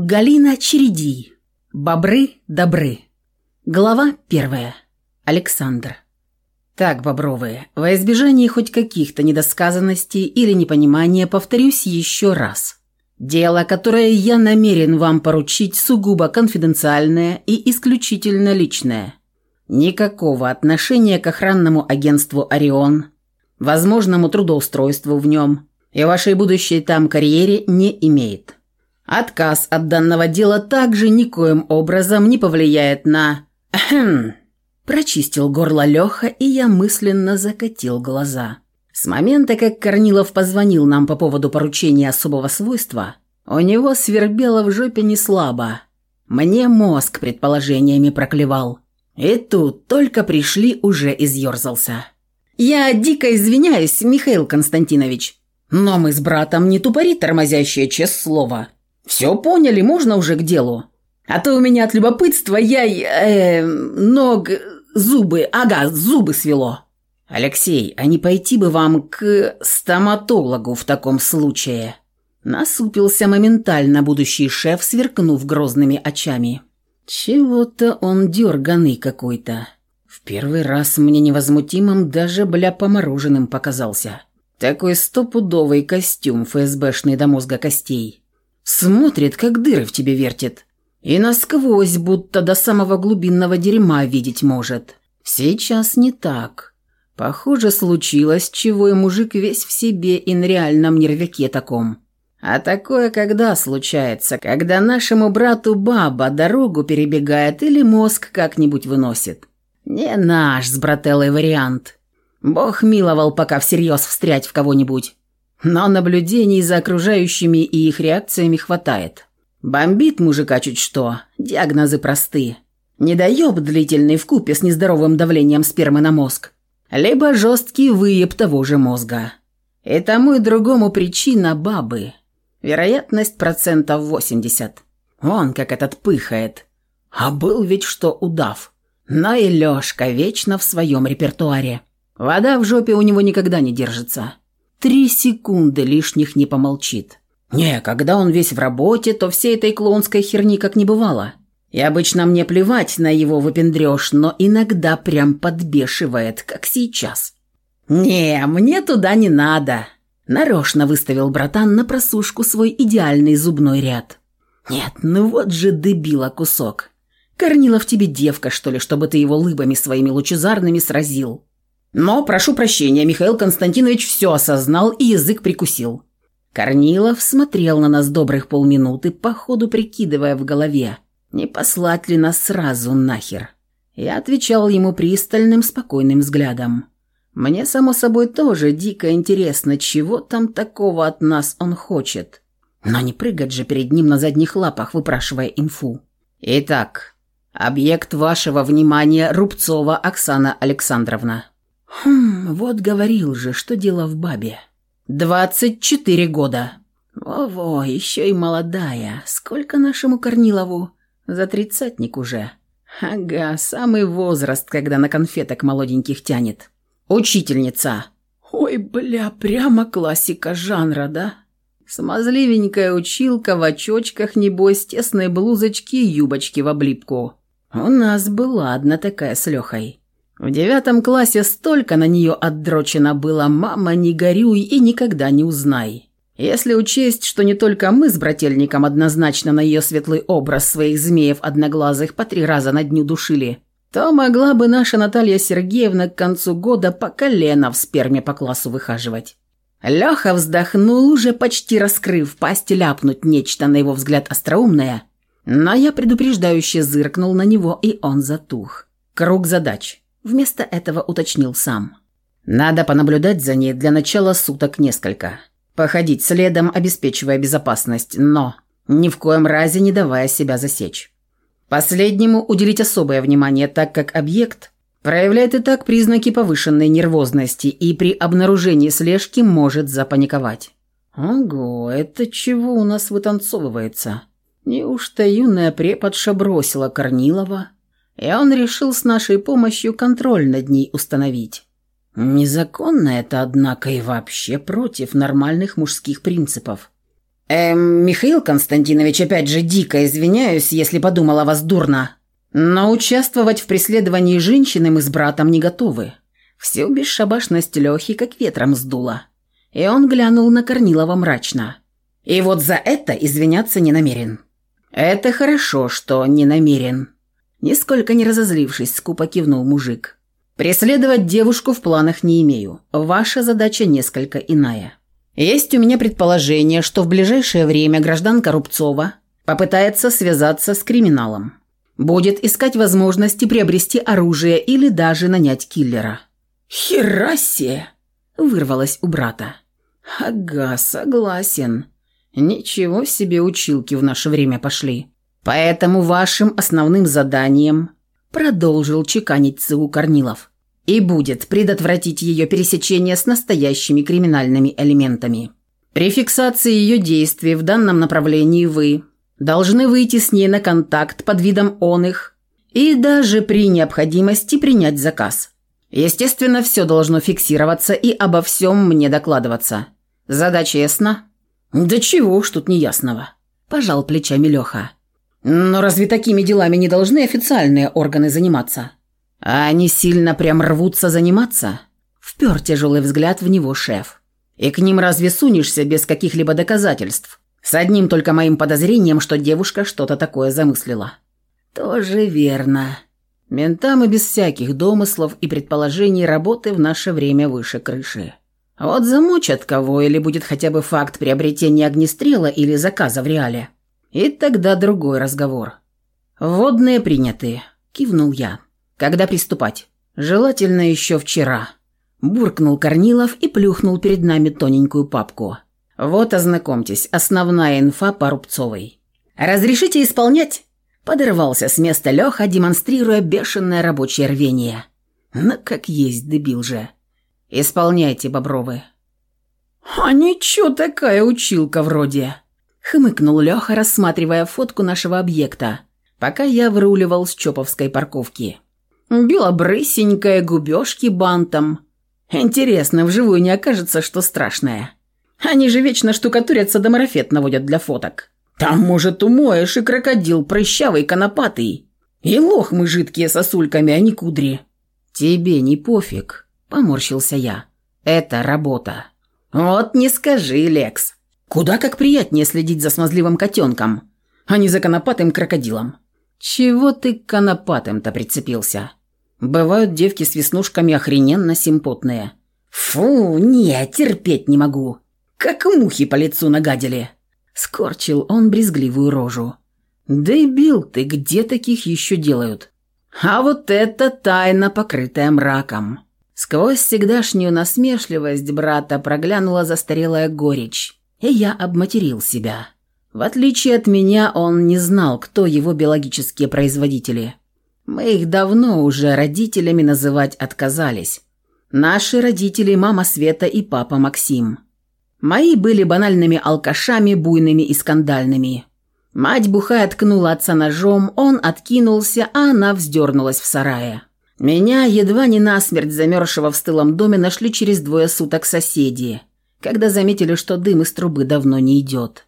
Галина Череди. Бобры добры. Глава первая. Александр. Так, Бобровые, во избежание хоть каких-то недосказанностей или непонимания повторюсь еще раз. Дело, которое я намерен вам поручить, сугубо конфиденциальное и исключительно личное. Никакого отношения к охранному агентству «Орион», возможному трудоустройству в нем и вашей будущей там карьере не имеет. Отказ от данного дела также никоим образом не повлияет на... Ахм. Прочистил горло Леха, и я мысленно закатил глаза. С момента, как Корнилов позвонил нам по поводу поручения особого свойства, у него свербело в жопе не слабо. Мне мозг предположениями проклевал. И тут только пришли, уже изъерзался. «Я дико извиняюсь, Михаил Константинович, но мы с братом не тупари тормозящие, честное слово. Все поняли, можно уже к делу? А то у меня от любопытства я... Э, ног... Зубы... Ага, зубы свело. Алексей, а не пойти бы вам к стоматологу в таком случае?» Насупился моментально будущий шеф, сверкнув грозными очами. «Чего-то он дерганый какой-то. В первый раз мне невозмутимым даже бля помороженным показался. Такой стопудовый костюм ФСБшный до мозга костей. Смотрит, как дыры в тебе вертит. И насквозь, будто до самого глубинного дерьма видеть может. Сейчас не так. Похоже, случилось, чего и мужик весь в себе и на реальном нервяке таком. А такое когда случается, когда нашему брату баба дорогу перебегает или мозг как-нибудь выносит? Не наш с брателлой вариант. Бог миловал пока всерьез встрять в кого-нибудь. Но наблюдений за окружающими и их реакциями хватает. Бомбит мужика чуть что, диагнозы просты. Недоеб длительный в купе с нездоровым давлением спермы на мозг. Либо жесткий выеб того же мозга. И тому и другому причина бабы. Вероятность процентов 80. Он как этот пыхает. А был ведь что удав. Но и Лёшка вечно в своем репертуаре. Вода в жопе у него никогда не держится. Три секунды лишних не помолчит. Не, когда он весь в работе, то всей этой клоунской херни как не бывало. И обычно мне плевать на его выпендрёж, но иногда прям подбешивает, как сейчас. «Не, мне туда не надо», – нарочно выставил братан на просушку свой идеальный зубной ряд. «Нет, ну вот же дебила кусок. Корнилов тебе девка, что ли, чтобы ты его лыбами своими лучезарными сразил?» Но, прошу прощения, Михаил Константинович все осознал и язык прикусил. Корнилов смотрел на нас добрых полминуты, походу прикидывая в голове, не послать ли нас сразу нахер. Я отвечал ему пристальным, спокойным взглядом. Мне, само собой, тоже дико интересно, чего там такого от нас он хочет. Но не прыгать же перед ним на задних лапах, выпрашивая инфу. Итак, объект вашего внимания Рубцова Оксана Александровна. «Хм, вот говорил же, что дело в бабе. Двадцать четыре года. Во-во, еще и молодая. Сколько нашему Корнилову? За тридцатник уже. Ага, самый возраст, когда на конфеток молоденьких тянет. Учительница. Ой, бля, прямо классика жанра, да? Смазливенькая училка в очочках, небось, тесной блузочки и юбочки в облипку. У нас была одна такая с Лехой. В девятом классе столько на нее отдрочено было «мама, не горюй и никогда не узнай». Если учесть, что не только мы с брательником однозначно на ее светлый образ своих змеев одноглазых по три раза на дню душили, то могла бы наша Наталья Сергеевна к концу года по колено в сперме по классу выхаживать. Леха вздохнул, уже почти раскрыв пасть ляпнуть нечто, на его взгляд, остроумное, но я предупреждающе зыркнул на него, и он затух. Круг задач. Вместо этого уточнил сам. «Надо понаблюдать за ней для начала суток несколько. Походить следом, обеспечивая безопасность, но ни в коем разе не давая себя засечь. Последнему уделить особое внимание, так как объект проявляет и так признаки повышенной нервозности и при обнаружении слежки может запаниковать. Ого, это чего у нас вытанцовывается? Неужто юная преподша бросила Корнилова, и он решил с нашей помощью контроль над ней установить. Незаконно это, однако, и вообще против нормальных мужских принципов. «Эм, Михаил Константинович, опять же дико извиняюсь, если подумала вас дурно. Но участвовать в преследовании женщины мы с братом не готовы». Всю бесшабашность Лехи как ветром сдуло. И он глянул на Корнилова мрачно. «И вот за это извиняться не намерен». «Это хорошо, что не намерен». Нисколько не разозлившись, скупо кивнул мужик. «Преследовать девушку в планах не имею. Ваша задача несколько иная. Есть у меня предположение, что в ближайшее время гражданка Рубцова попытается связаться с криминалом. Будет искать возможности приобрести оружие или даже нанять киллера». «Херасе!» – вырвалось у брата. «Ага, согласен. Ничего себе училки в наше время пошли. Поэтому вашим основным заданием, продолжил чеканить ЦУ Корнилов, и будет предотвратить ее пересечение с настоящими криминальными элементами. При фиксации ее действий в данном направлении вы должны выйти с ней на контакт под видом он их и даже при необходимости принять заказ. Естественно, все должно фиксироваться и обо всем мне докладываться. Задача ясна? Да чего уж тут неясного. Пожал плечами Леха. Но разве такими делами не должны официальные органы заниматься? А они сильно прям рвутся заниматься? Впер тяжелый взгляд в него шеф. И к ним разве сунешься без каких-либо доказательств? С одним только моим подозрением, что девушка что-то такое замыслила. Тоже верно. Ментам и без всяких домыслов и предположений работы в наше время выше крыши. Вот замучат кого или будет хотя бы факт приобретения огнестрела или заказа в реале. И тогда другой разговор. «Водные приняты», – кивнул я. «Когда приступать?» «Желательно еще вчера», – буркнул Корнилов и плюхнул перед нами тоненькую папку. «Вот, ознакомьтесь, основная инфа по Рубцовой». «Разрешите исполнять?» Подорвался с места Леха, демонстрируя бешеное рабочее рвение. Ну, как есть, дебил же. «Исполняйте, Бобровы». «А ничего такая училка вроде», — хмыкнул Леха, рассматривая фотку нашего объекта, пока я выруливал с Чоповской парковки. «Белобрысенькая, губежки бантом. Интересно, вживую не окажется, что страшное. Они же вечно штукатурятся да марафет наводят для фоток». Там, может, умоешь и крокодил прыщавый, конопатый. И лохмы жидкие сосульками, а не кудри. Тебе не пофиг, поморщился я. Это работа. Вот не скажи, Лекс. Куда как приятнее следить за смазливым котенком, а не за конопатым крокодилом. Чего ты к конопатым-то прицепился? Бывают девки с веснушками охрененно симпотные. Фу, не, терпеть не могу. Как мухи по лицу нагадили. Скорчил он брезгливую рожу. «Дебил ты, где таких еще делают?» «А вот это тайна, покрытая мраком». Сквозь всегдашнюю насмешливость брата проглянула застарелая горечь, и я обматерил себя. В отличие от меня, он не знал, кто его биологические производители. Мы их давно уже родителями называть отказались. Наши родители – мама Света и папа Максим. Мои были банальными алкашами, буйными и скандальными. Мать бухая ткнула отца ножом, он откинулся, а она вздернулась в сарае. Меня, едва не насмерть замерзшего в стылом доме, нашли через двое суток соседи, когда заметили, что дым из трубы давно не идет.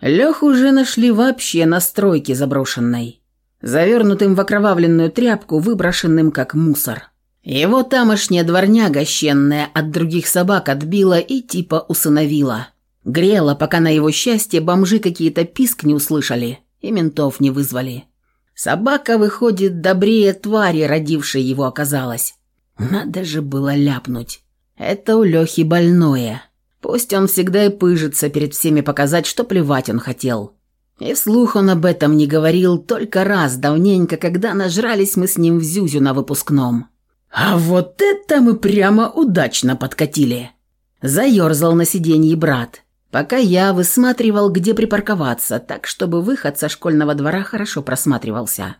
Леху уже нашли вообще на стройке заброшенной, завернутым в окровавленную тряпку, выброшенным как мусор. Его тамошняя дворняга щенная от других собак отбила и типа усыновила. Грела, пока на его счастье бомжи какие-то писк не услышали и ментов не вызвали. Собака, выходит, добрее твари, родившей его, оказалась. Надо же было ляпнуть. Это у Лехи больное. Пусть он всегда и пыжится перед всеми показать, что плевать он хотел. И вслух он об этом не говорил только раз давненько, когда нажрались мы с ним в Зюзю на выпускном. «А вот это мы прямо удачно подкатили!» Заерзал на сиденье брат, пока я высматривал, где припарковаться, так чтобы выход со школьного двора хорошо просматривался.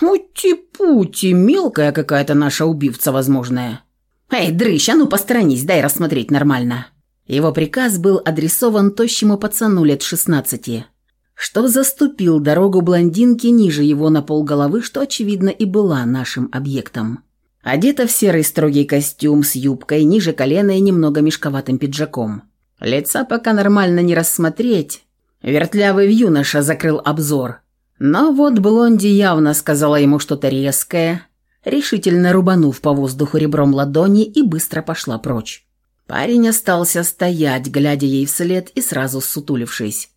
«Ути-пути, мелкая какая-то наша убивца возможная!» «Эй, дрыщ, а ну посторонись, дай рассмотреть нормально!» Его приказ был адресован тощему пацану лет шестнадцати, что заступил дорогу блондинке ниже его на полголовы, что, очевидно, и была нашим объектом. Одета в серый строгий костюм с юбкой ниже колена и немного мешковатым пиджаком. Лица пока нормально не рассмотреть, Вертлявый юноша закрыл обзор. Но вот Блонди явно сказала ему что-то резкое, решительно рубанув по воздуху ребром ладони и быстро пошла прочь. Парень остался стоять, глядя ей вслед и сразу сутулившись.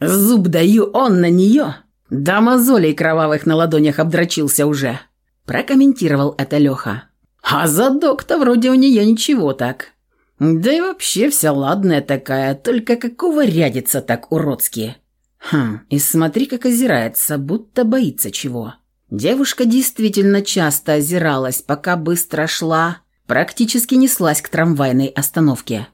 «Зуб даю, он на нее!» «Да мозолей кровавых на ладонях обдрочился уже», – прокомментировал это Леха. «А задок-то вроде у нее ничего так. Да и вообще вся ладная такая, только какого рядится так уродски?» «Хм, и смотри, как озирается, будто боится чего». Девушка действительно часто озиралась, пока быстро шла, практически неслась к трамвайной остановке.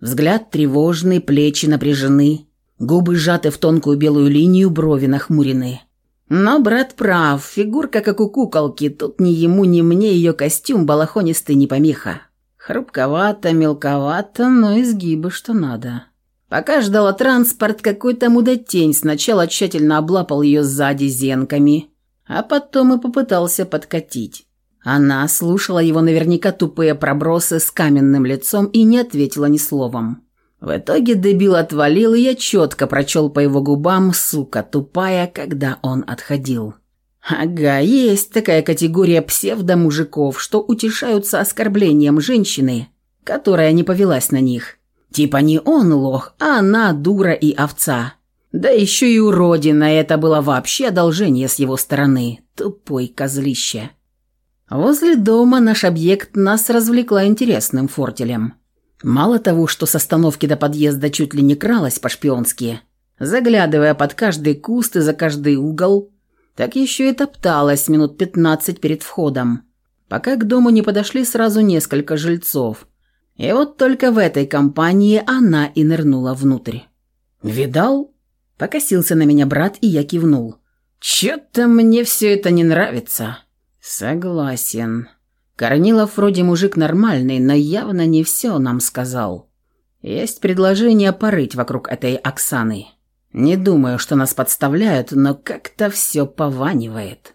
Взгляд тревожный, плечи напряжены, губы сжаты в тонкую белую линию, брови нахмурены. Но брат прав, фигурка как у куколки, тут ни ему, ни мне ее костюм балахонистый не помеха. Хрупковато, мелковато, но изгибы что надо. Пока ждала транспорт, какой-то мудотень сначала тщательно облапал ее сзади зенками, а потом и попытался подкатить. Она слушала его наверняка тупые пробросы с каменным лицом и не ответила ни словом. В итоге дебил отвалил, и я четко прочел по его губам «сука тупая», когда он отходил. Ага, есть такая категория псевдомужиков, что утешаются оскорблением женщины, которая не повелась на них. Типа не он лох, а она дура и овца. Да еще и уродина, это было вообще одолжение с его стороны. Тупой козлище. Возле дома наш объект нас развлекла интересным фортелем. Мало того, что с остановки до подъезда чуть ли не кралась по-шпионски, заглядывая под каждый куст и за каждый угол, так еще и топталась минут пятнадцать перед входом, пока к дому не подошли сразу несколько жильцов. И вот только в этой компании она и нырнула внутрь. «Видал?» – покосился на меня брат, и я кивнул. «Чё-то мне все это не нравится». «Согласен. Корнилов вроде мужик нормальный, но явно не все нам сказал. Есть предложение порыть вокруг этой Оксаны. Не думаю, что нас подставляют, но как-то все пованивает».